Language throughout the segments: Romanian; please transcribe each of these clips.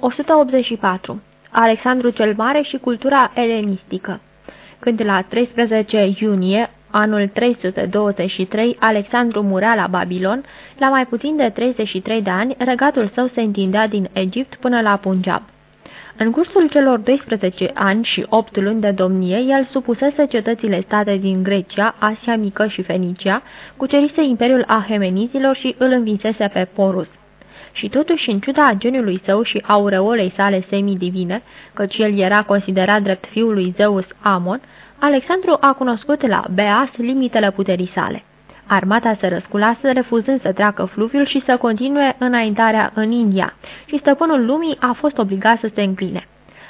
184. Alexandru cel Mare și cultura elenistică Când la 13 iunie anul 323 Alexandru murea la Babilon, la mai puțin de 33 de ani, regatul său se întindea din Egipt până la Punjab. În cursul celor 12 ani și 8 luni de domnie, el supusese cetățile state din Grecia, Asia Mică și Fenicia, cucerise imperiul Ahemenizilor și îl învinsese pe Porus. Și totuși, în ciuda geniului său și aureolei sale semidivine, căci el era considerat drept fiul lui Zeus Amon, Alexandru a cunoscut la Beas limitele puterii sale. Armata se răsculase, refuzând să treacă fluviul și să continue înaintarea în India, și stăpânul lumii a fost obligat să se încline.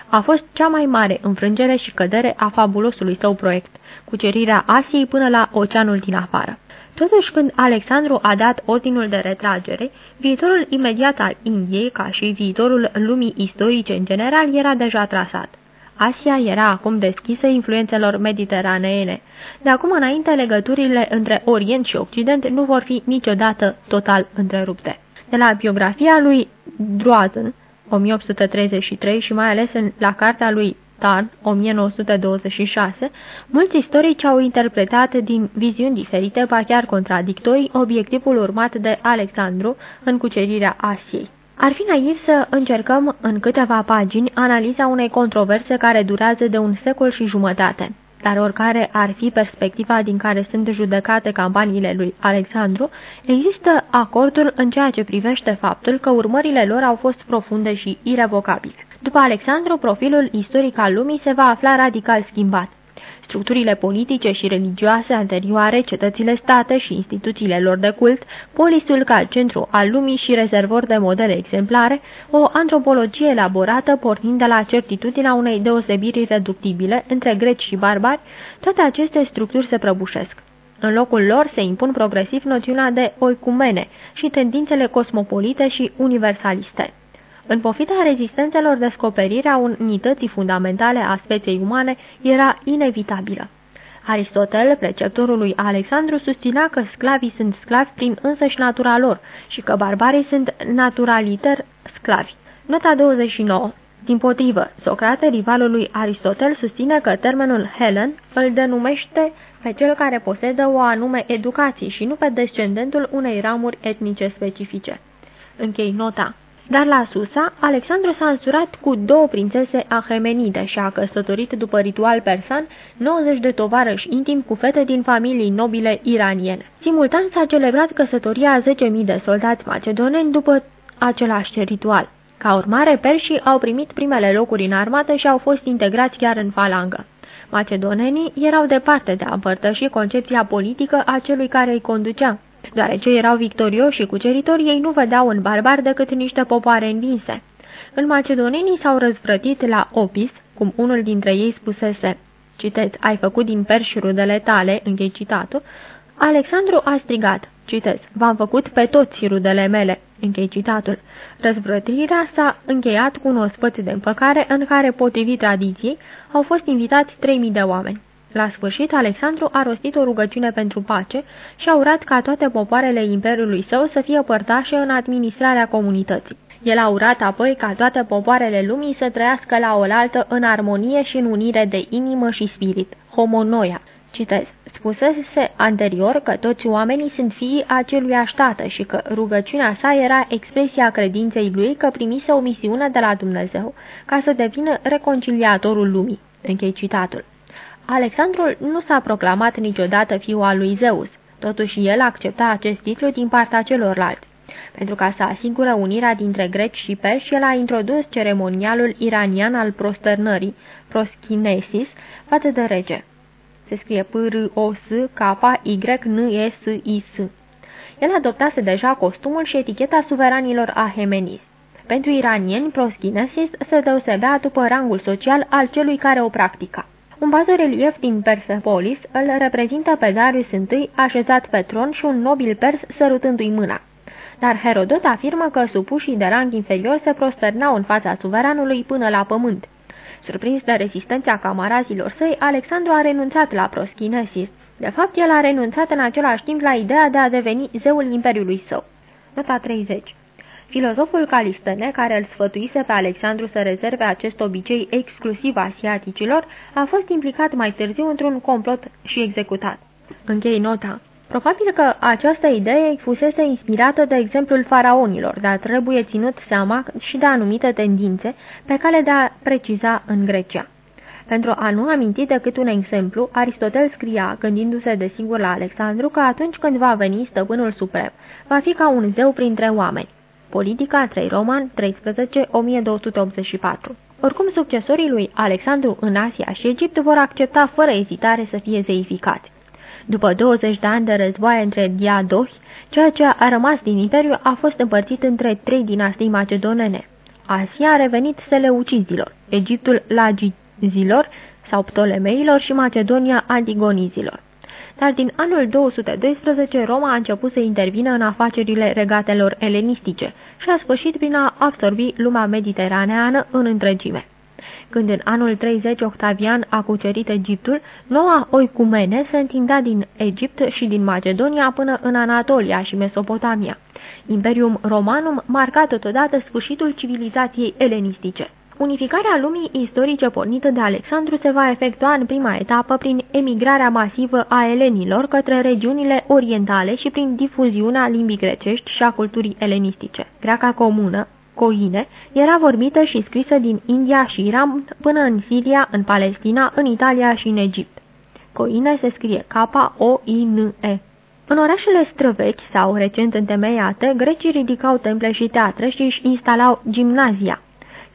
A fost cea mai mare înfrângere și cădere a fabulosului său proiect, cucerirea Asiei până la oceanul din afară. Totuși, când Alexandru a dat ordinul de retragere, viitorul imediat al Indiei, ca și viitorul lumii istorice în general, era deja trasat. Asia era acum deschisă influențelor mediteraneene. De acum înainte, legăturile între Orient și Occident nu vor fi niciodată total întrerupte. De la biografia lui Droazen, 1833 și mai ales în, la cartea lui Tarn, 1926, mulți istorici au interpretat din viziuni diferite, ba chiar contradictorii, obiectivul urmat de Alexandru în cucerirea Asiei. Ar fi naiv să încercăm în câteva pagini analiza unei controverse care durează de un secol și jumătate. Dar oricare ar fi perspectiva din care sunt judecate campaniile lui Alexandru, există acordul în ceea ce privește faptul că urmările lor au fost profunde și irrevocabile. După Alexandru, profilul istoric al lumii se va afla radical schimbat. Structurile politice și religioase anterioare, cetățile state și instituțiile lor de cult, polisul ca centru al lumii și rezervor de modele exemplare, o antropologie elaborată pornind de la certitudinea unei deosebiri reductibile între greci și barbari, toate aceste structuri se prăbușesc. În locul lor se impun progresiv noțiunea de oicumene și tendințele cosmopolite și universaliste. În pofita rezistențelor, descoperirea unității fundamentale a speței umane era inevitabilă. Aristotel, preceptorul lui Alexandru, susținea că sclavii sunt sclavi prin însăși natura lor și că barbarii sunt naturaliter sclavi. Nota 29 din potrivă, Socrate, rivalul lui Aristotel, susține că termenul Helen îl denumește pe cel care posedă o anume educație și nu pe descendentul unei ramuri etnice specifice. Închei nota. Dar la Susa, Alexandru s-a însurat cu două prințese ahemenide și a căsătorit după ritual persan 90 de tovarăși intim cu fete din familii nobile iraniene. Simultan s-a celebrat căsătoria a 10.000 de soldați macedoneni după același ritual. Ca urmare, perșii au primit primele locuri în armată și au fost integrați chiar în falangă. Macedonenii erau departe de a împărtăși concepția politică a celui care îi conducea. Deoarece erau victorioși și cuceritori, ei nu vedeau în barbar decât niște popoare învinse. În macedonenii s-au răzvrătit la Opis, cum unul dintre ei spusese, citez, ai făcut din perși rudele tale, închei citatul, Alexandru a strigat, citez, v-am făcut pe toți rudele mele, închei citatul. Răzvrătirea s-a încheiat cu un ospăț de împăcare în care, potrivit tradiției, au fost invitați 3000 de oameni. La sfârșit, Alexandru a rostit o rugăciune pentru pace și a urat ca toate popoarele imperiului său să fie părtașe în administrarea comunității. El a urat apoi ca toate popoarele lumii să trăiască la oaltă în armonie și în unire de inimă și spirit, homonoia. Citez. Spusese anterior că toți oamenii sunt fiii acelui aștată și că rugăciunea sa era expresia credinței lui că primise o misiune de la Dumnezeu ca să devină reconciliatorul lumii. Închei citatul. Alexandrul nu s-a proclamat niciodată fiul al lui Zeus, totuși el accepta acest titlu din partea celorlalți. Pentru ca să asigură unirea dintre greci și perși, el a introdus ceremonialul iranian al prosternării, proschinesis, față de rege. Se scrie p r o s k y n e s i s El adoptase deja costumul și eticheta suveranilor ahemenis. Pentru iranieni, proschinesis se deosebea după rangul social al celui care o practica. Un bazorelief din Persepolis îl reprezintă pe Darius I așezat pe tron și un nobil pers sărutându-i mâna. Dar Herodot afirmă că supușii de rang inferior se prosternau în fața suveranului până la pământ. Surprins de rezistența camarazilor săi, Alexandru a renunțat la proschinesis. De fapt, el a renunțat în același timp la ideea de a deveni zeul imperiului său. Nota 30 Filozoful Calistene, care îl sfătuise pe Alexandru să rezerve acest obicei exclusiv asiaticilor, a fost implicat mai târziu într-un complot și executat. Închei nota. Probabil că această idee fusese inspirată de exemplul faraonilor, dar trebuie ținut seama și de anumite tendințe pe care de a preciza în Grecia. Pentru a nu aminti decât un exemplu, Aristotel scria, gândindu-se desigur la Alexandru, că atunci când va veni stăpânul suprem, va fi ca un zeu printre oameni. Politica 3 Roman 13 1284 Oricum, succesorii lui Alexandru în Asia și Egipt vor accepta fără ezitare să fie zeificați. După 20 de ani de războaie între diadohi, ceea ce a rămas din imperiu a fost împărțit între trei dinastii macedonene. Asia a revenit seleucizilor, Egiptul lagizilor sau ptolemeilor și Macedonia antigonizilor. Dar din anul 212 Roma a început să intervină în afacerile regatelor elenistice și a sfârșit prin a absorbi lumea mediteraneană în întregime. Când în anul 30 Octavian a cucerit Egiptul, noua oicumene se întindea din Egipt și din Macedonia până în Anatolia și Mesopotamia. Imperium Romanum marca totodată sfârșitul civilizației elenistice. Unificarea lumii istorice pornită de Alexandru se va efectua în prima etapă prin emigrarea masivă a elenilor către regiunile orientale și prin difuziunea limbii grecești și a culturii elenistice. Greaca comună, Coine era vorbită și scrisă din India și Iran până în Siria, în Palestina, în Italia și în Egipt. Coine se scrie K-O-I-N-E. În orașele străvechi sau recent întemeiate, grecii ridicau temple și teatre și își instalau gimnazia.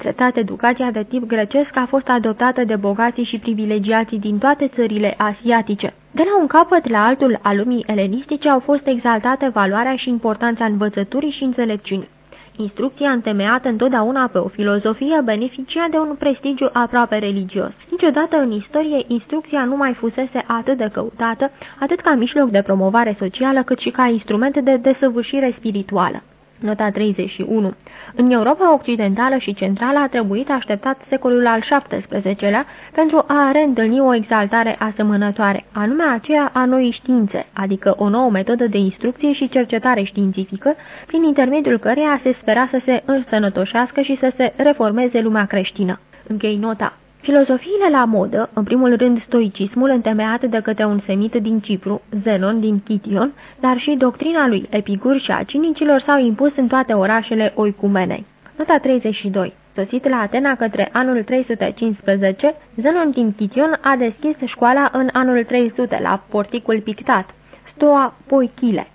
Treptat, educația de tip grecesc a fost adoptată de bogații și privilegiații din toate țările asiatice. De la un capăt la altul al lumii elenistice au fost exaltate valoarea și importanța învățăturii și înțelepciunii. Instrucția întemeiată întotdeauna pe o filozofie beneficia de un prestigiu aproape religios. Niciodată în istorie instrucția nu mai fusese atât de căutată, atât ca mijloc de promovare socială, cât și ca instrument de desăvârșire spirituală. Nota 31. În Europa Occidentală și Centrală a trebuit așteptat secolul al XVII-lea pentru a reîntâlni o exaltare asemănătoare, anume aceea a noii științe, adică o nouă metodă de instrucție și cercetare științifică, prin intermediul căreia se spera să se însănătoșească și să se reformeze lumea creștină. Închei nota. Filozofiile la modă, în primul rând stoicismul întemeiat de către un semit din Cipru, Zenon din Chition, dar și doctrina lui Epicur și a cinicilor s-au impus în toate orașele oicumenei. Nota 32 Sosit la Atena către anul 315, Zenon din Chition a deschis școala în anul 300 la porticul pictat, Stoa Poichile.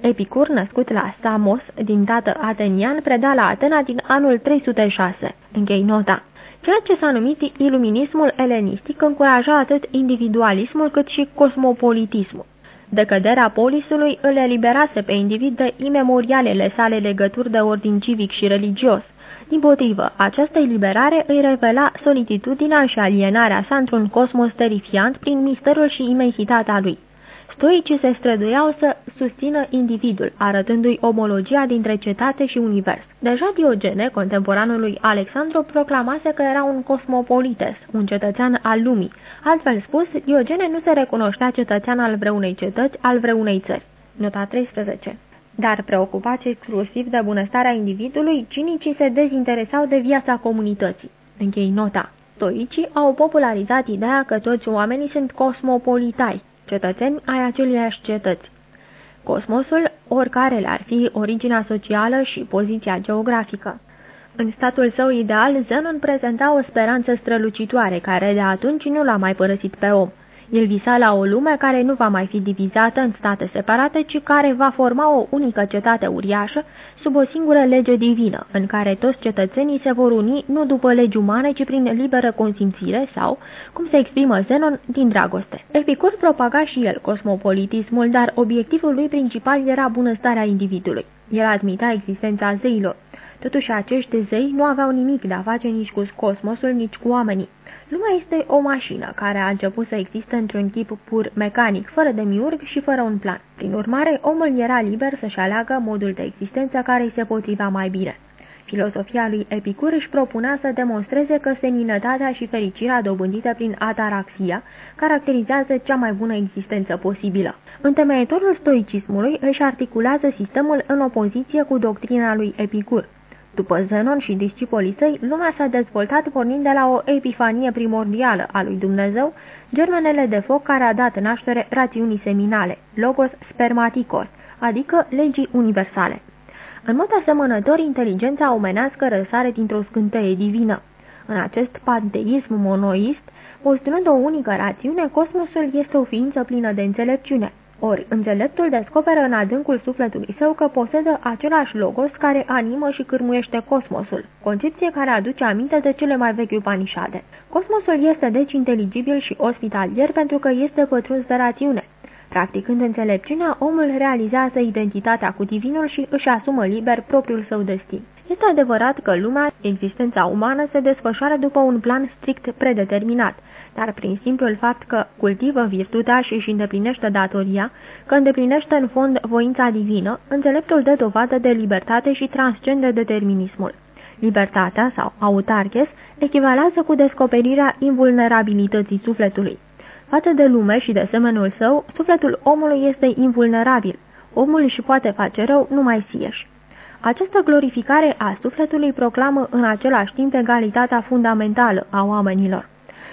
Epicur, născut la Samos, din tată atenian, preda la Atena din anul 306. Închei nota. Ceea ce s-a numit iluminismul elenistic încuraja atât individualismul cât și cosmopolitismul. Decăderea polisului îl eliberase pe individ de imemorialele sale legături de ordin civic și religios. Din potrivă, această eliberare îi revela solitudinea și alienarea sa într-un cosmos terifiant prin misterul și imensitatea lui. Stoicii se străduiau să susțină individul, arătându-i omologia dintre cetate și univers. Deja Diogene, contemporanul lui Alexandru, proclamase că era un cosmopolites, un cetățean al lumii. Altfel spus, Diogene nu se recunoștea cetățean al vreunei cetăți, al vreunei țări. Nota 13 dar preocupați exclusiv de bunăstarea individului, cinicii se dezinteresau de viața comunității. Închei nota. Stoicii au popularizat ideea că toți oamenii sunt cosmopolitai, cetățeni ai aceleiași cetăți. Cosmosul, oricare le-ar fi originea socială și poziția geografică. În statul său ideal, Zenon prezenta o speranță strălucitoare, care de atunci nu l-a mai părăsit pe om. El visa la o lume care nu va mai fi divizată în state separate, ci care va forma o unică cetate uriașă sub o singură lege divină, în care toți cetățenii se vor uni nu după legi umane, ci prin liberă consimțire sau, cum se exprimă Zenon, din dragoste. Epicur propaga și el cosmopolitismul, dar obiectivul lui principal era bunăstarea individului. El admita existența zeilor. Totuși, acești zei nu aveau nimic de a face nici cu cosmosul, nici cu oamenii. Lumea este o mașină care a început să existe într-un chip pur mecanic, fără de miurg și fără un plan. Prin urmare, omul era liber să-și aleagă modul de existență care îi se potriva mai bine. Filosofia lui Epicur își propunea să demonstreze că seninătatea și fericirea dobândită prin ataraxia caracterizează cea mai bună existență posibilă. Întemeietorul stoicismului își articulează sistemul în opoziție cu doctrina lui Epicur. După Zenon și discipolii săi, lumea s-a dezvoltat pornind de la o epifanie primordială a lui Dumnezeu, germenele de foc care a dat naștere rațiunii seminale, logos spermaticos, adică legii universale. În mod asemănător, inteligența omenească răsare dintr-o scânteie divină. În acest panteism monoist, postulând o unică rațiune, cosmosul este o ființă plină de înțelepciune. Ori, înțeleptul descoperă în adâncul sufletului său că posedă același logos care animă și cârmuiește cosmosul, concepție care aduce aminte de cele mai vechi upanișade. Cosmosul este deci inteligibil și ospitalier pentru că este pătruns de rațiune. Practicând înțelepciunea, omul realizează identitatea cu divinul și își asumă liber propriul său destin. Este adevărat că lumea, existența umană, se desfășoară după un plan strict predeterminat, dar prin simplul fapt că cultivă virtutea și își îndeplinește datoria, că îndeplinește în fond voința divină, înțeleptul dă dovadă de libertate și transcende determinismul. Libertatea, sau autarches, echivalează cu descoperirea invulnerabilității sufletului. Față de lume și de semenul său, sufletul omului este invulnerabil. Omul își poate face rău numai sieși. Această glorificare a sufletului proclamă în același timp egalitatea fundamentală a oamenilor.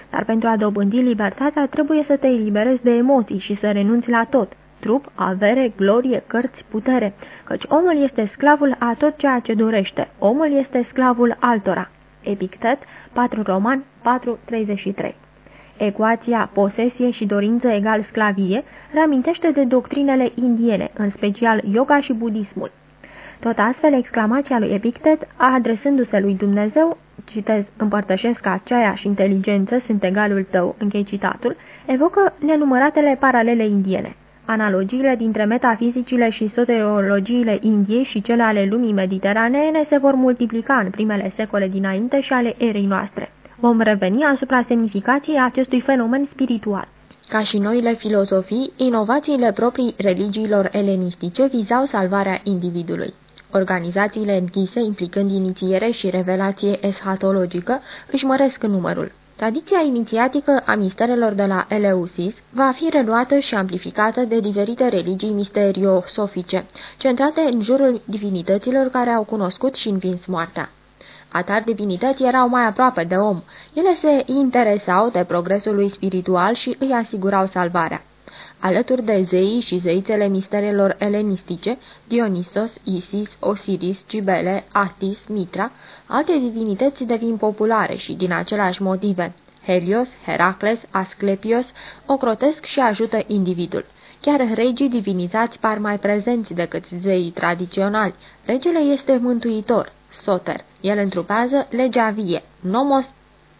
Dar pentru a dobândi libertatea trebuie să te eliberezi de emoții și să renunți la tot, trup, avere, glorie, cărți, putere, căci omul este sclavul a tot ceea ce dorește, omul este sclavul altora. Epictet, 4 Roman, 4.33 Ecuația posesie și dorință egal sclavie reamintește de doctrinele indiene, în special yoga și budismul. Tot astfel, exclamația lui Epictet, adresându-se lui Dumnezeu, citez, împărtășesc aceeași inteligență, sunt egalul tău, închei citatul, evocă nenumăratele paralele indiene. Analogiile dintre metafizicile și soteriologiile Indiei și cele ale lumii mediteraneene se vor multiplica în primele secole dinainte și ale erei noastre. Vom reveni asupra semnificației acestui fenomen spiritual. Ca și noile filozofii, inovațiile proprii religiilor elenistice vizau salvarea individului. Organizațiile închise, implicând inițiere și revelație eschatologică, își măresc numărul. Tradiția inițiatică a misterelor de la Eleusis va fi reluată și amplificată de diferite religii misteriosofice, centrate în jurul divinităților care au cunoscut și învins moartea. Atar divinități erau mai aproape de om. Ele se interesau de progresul lui spiritual și îi asigurau salvarea. Alături de zeii și zeițele misterelor elenistice, Dionisos, Isis, Osiris, Cibele, Atis, Mitra, alte divinități devin populare și din aceleași motive. Helios, Heracles, Asclepios ocrotesc și ajută individul. Chiar regii divinizați par mai prezenți decât zeii tradiționali. Regele este mântuitor, Soter. El întrupează legea vie, nomos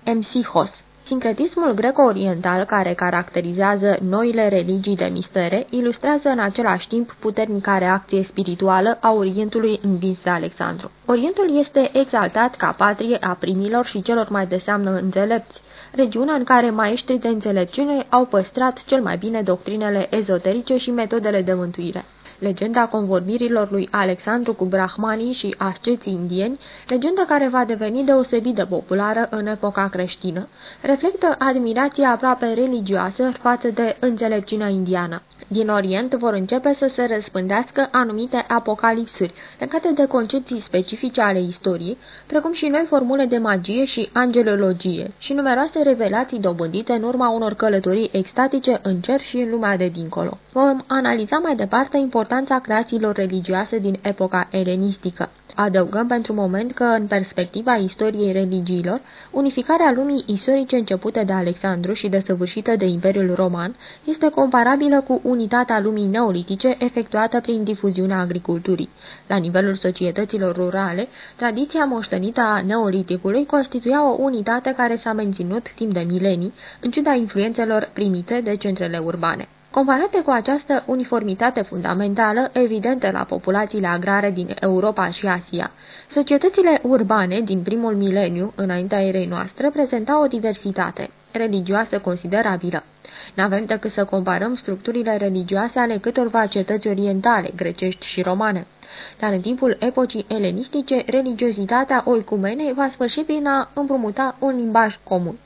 emsihos. Sincretismul greco-oriental care caracterizează noile religii de mistere ilustrează în același timp puternica reacție spirituală a Orientului învins de Alexandru. Orientul este exaltat ca patrie a primilor și celor mai de seamnă înțelepți, regiunea în care maestrii de înțelepciune au păstrat cel mai bine doctrinele ezoterice și metodele de mântuire legenda convorbirilor lui Alexandru cu brahmanii și asceții indieni, legenda care va deveni deosebit de populară în epoca creștină, reflectă admirația aproape religioasă față de înțelepciunea indiană. Din Orient vor începe să se răspândească anumite apocalipsuri legate de concepții specifice ale istoriei, precum și noi formule de magie și angelologie și numeroase revelații dobândite în urma unor călătorii extatice în cer și în lumea de dincolo. Vom analiza mai departe importanța creațiilor religioase din epoca elenistică. Adăugăm pentru moment că, în perspectiva istoriei religiilor, unificarea lumii istorice începute de Alexandru și desăvârșită de Imperiul Roman este comparabilă cu unitatea lumii neolitice efectuată prin difuziunea agriculturii. La nivelul societăților rurale, tradiția moștenită a neoliticului constituia o unitate care s-a menținut timp de milenii, în ciuda influențelor primite de centrele urbane. Comparate cu această uniformitate fundamentală evidentă la populațiile agrare din Europa și Asia, societățile urbane din primul mileniu, înaintea erei noastre, prezentau o diversitate. religioasă considerabilă. N-avem decât să comparăm structurile religioase ale câtorva cetăți orientale, grecești și romane. Dar în timpul epocii elenistice, religiozitatea oicumenei va sfârși prin a împrumuta un limbaj comun.